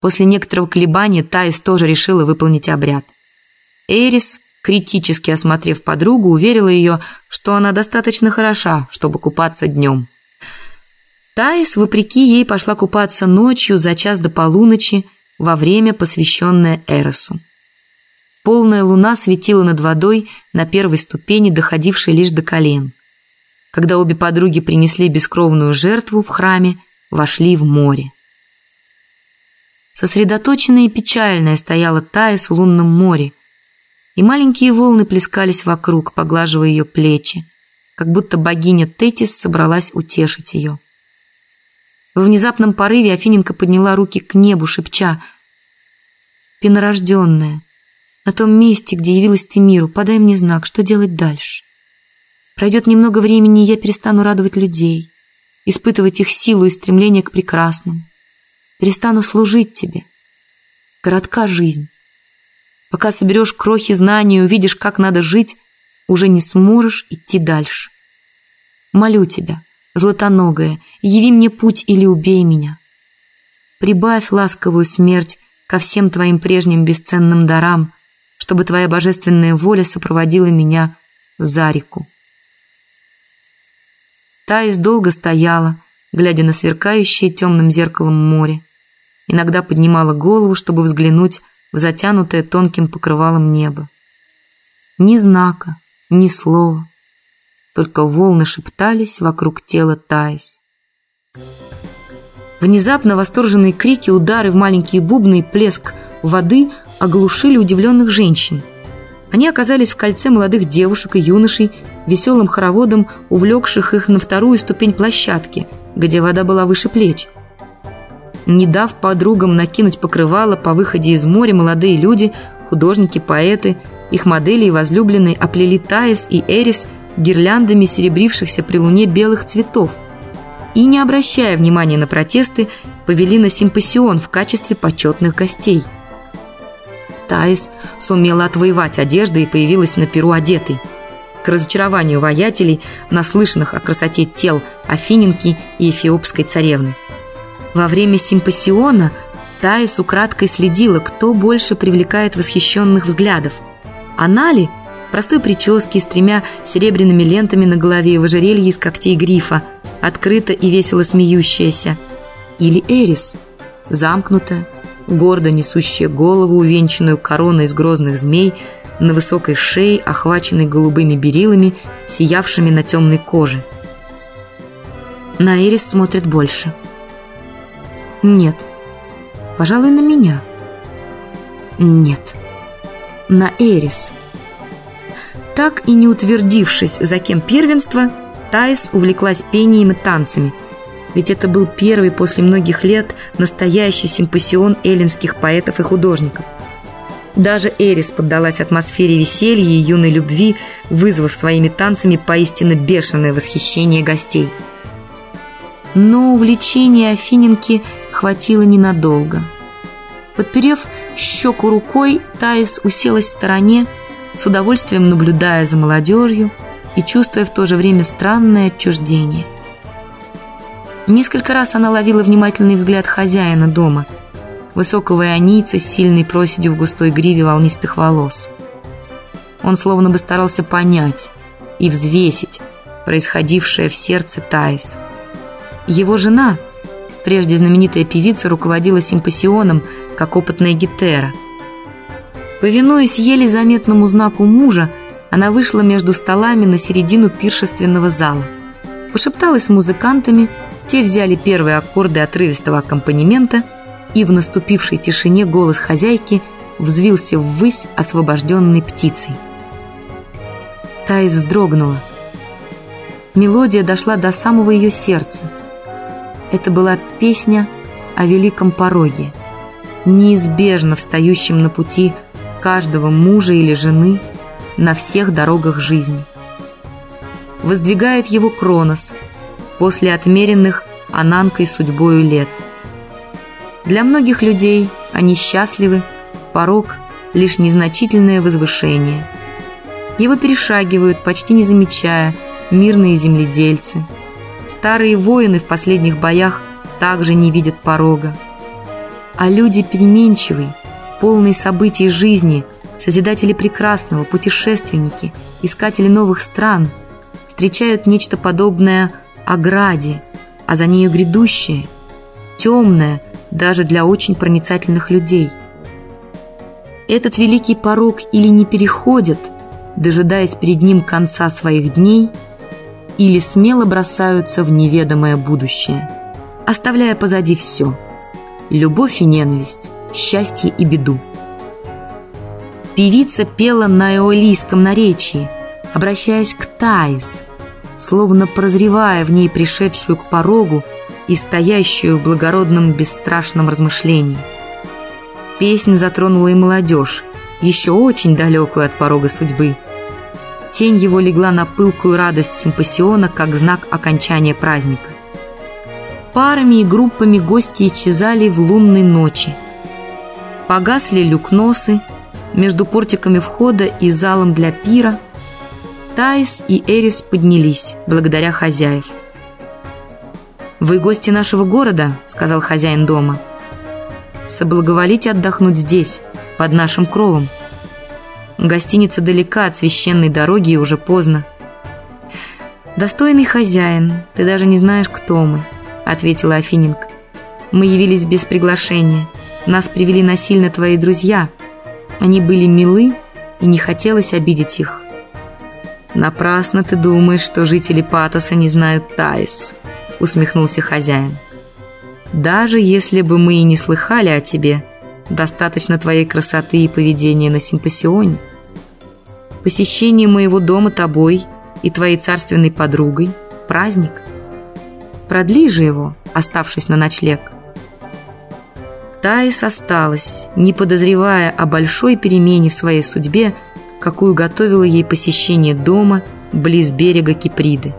После некоторого колебания Таис тоже решила выполнить обряд. Эрис, критически осмотрев подругу, уверила ее, что она достаточно хороша, чтобы купаться днем. Таис, вопреки ей, пошла купаться ночью за час до полуночи во время, посвященное Эросу. Полная луна светила над водой на первой ступени, доходившей лишь до колен. Когда обе подруги принесли бескровную жертву в храме, вошли в море. Сосредоточенная и печальная стояла Таис в лунном море, и маленькие волны плескались вокруг, поглаживая ее плечи, как будто богиня Тетис собралась утешить ее. В внезапном порыве Афиненко подняла руки к небу, шепча «Пенорожденная, на том месте, где явилась ты миру, подай мне знак, что делать дальше. Пройдет немного времени, и я перестану радовать людей, испытывать их силу и стремление к прекрасному. Перестану служить тебе. Коротка жизнь. Пока соберешь крохи знаний и увидишь, как надо жить, уже не сможешь идти дальше. Молю тебя, златоногая, яви мне путь или убей меня. Прибавь ласковую смерть ко всем твоим прежним бесценным дарам, чтобы твоя божественная воля сопроводила меня за реку. Таис долго стояла, глядя на сверкающее темным зеркалом море. Иногда поднимала голову, чтобы взглянуть в затянутое тонким покрывалом небо. Ни знака, ни слова, только волны шептались вокруг тела Таис. Внезапно восторженные крики, удары в маленькие бубны и плеск воды оглушили удивленных женщин. Они оказались в кольце молодых девушек и юношей, веселым хороводом, увлекших их на вторую ступень площадки, где вода была выше плеч. Не дав подругам накинуть покрывало по выходе из моря, молодые люди, художники, поэты, их модели и возлюбленные оплели Таис и Эрис гирляндами серебрившихся при луне белых цветов и, не обращая внимания на протесты, повели на симпосион в качестве почетных гостей. Таис сумела отвоевать одежды и появилась на перу одетой. К разочарованию воятелей, наслышанных о красоте тел Афиненки и эфиопской царевны. Во время симпосиона Таис украдкой следила, кто больше привлекает восхищенных взглядов. Она ли – простой прически с тремя серебряными лентами на голове в ожерелье из когтей грифа, открыто и весело смеющаяся. Или Эрис, замкнутая, гордо несущая голову, увенчанную короной из грозных змей, на высокой шее, охваченной голубыми берилами, сиявшими на темной коже. На Эрис смотрит больше. Нет, пожалуй, на меня. Нет, на Эрис. Так и не утвердившись, за кем первенство, Тайс увлеклась пением и танцами. Ведь это был первый после многих лет настоящий симпосион эллинских поэтов и художников. Даже Эрис поддалась атмосфере веселья и юной любви, вызвав своими танцами поистине бешеное восхищение гостей. Но увлечения Афиненки хватило ненадолго. Подперев щеку рукой, Таис уселась в стороне, с удовольствием наблюдая за молодежью и чувствуя в то же время странное отчуждение. Несколько раз она ловила внимательный взгляд хозяина дома, высокого ионийца с сильной проседью в густой гриве волнистых волос. Он словно бы старался понять и взвесить происходившее в сердце Таис. Его жена, прежде знаменитая певица, руководила симпосионом, как опытная гетера – Повинуясь еле заметному знаку мужа, она вышла между столами на середину пиршественного зала. Пошепталась с музыкантами, те взяли первые аккорды отрывистого аккомпанемента, и в наступившей тишине голос хозяйки взвился ввысь освобожденной птицей. Таис вздрогнула. Мелодия дошла до самого ее сердца. Это была песня о великом пороге, неизбежно встающем на пути каждого мужа или жены на всех дорогах жизни. Воздвигает его Кронос после отмеренных Ананкой судьбою лет. Для многих людей они счастливы, порог – лишь незначительное возвышение. Его перешагивают, почти не замечая, мирные земледельцы. Старые воины в последних боях также не видят порога. А люди переменчивые, полные событий жизни, созидатели прекрасного, путешественники, искатели новых стран, встречают нечто подобное ограде, а за нею грядущее, темное даже для очень проницательных людей. Этот великий порог или не переходят, дожидаясь перед ним конца своих дней, или смело бросаются в неведомое будущее, оставляя позади все – любовь и ненависть, счастье и беду. Певица пела на эолийском наречии, обращаясь к Таис, словно прозревая в ней пришедшую к порогу и стоящую в благородном бесстрашном размышлении. Песня затронула и молодежь, еще очень далекую от порога судьбы. Тень его легла на пылкую радость симпосиона, как знак окончания праздника. Парами и группами гости исчезали в лунной ночи. Погасли люкносы, между портиками входа и залом для пира Таис и Эрис поднялись, благодаря хозяев. «Вы гости нашего города», — сказал хозяин дома. «Соблаговолите отдохнуть здесь, под нашим кровом. Гостиница далека от священной дороги и уже поздно». «Достойный хозяин, ты даже не знаешь, кто мы», — ответила Афининг. «Мы явились без приглашения. Нас привели насильно твои друзья. Они были милы, и не хотелось обидеть их. «Напрасно ты думаешь, что жители Патоса не знают Таис», — усмехнулся хозяин. «Даже если бы мы и не слыхали о тебе, достаточно твоей красоты и поведения на симпосионе. Посещение моего дома тобой и твоей царственной подругой — праздник. Продли же его, оставшись на ночлег». Таис осталась, не подозревая о большой перемене в своей судьбе, какую готовило ей посещение дома близ берега Киприды.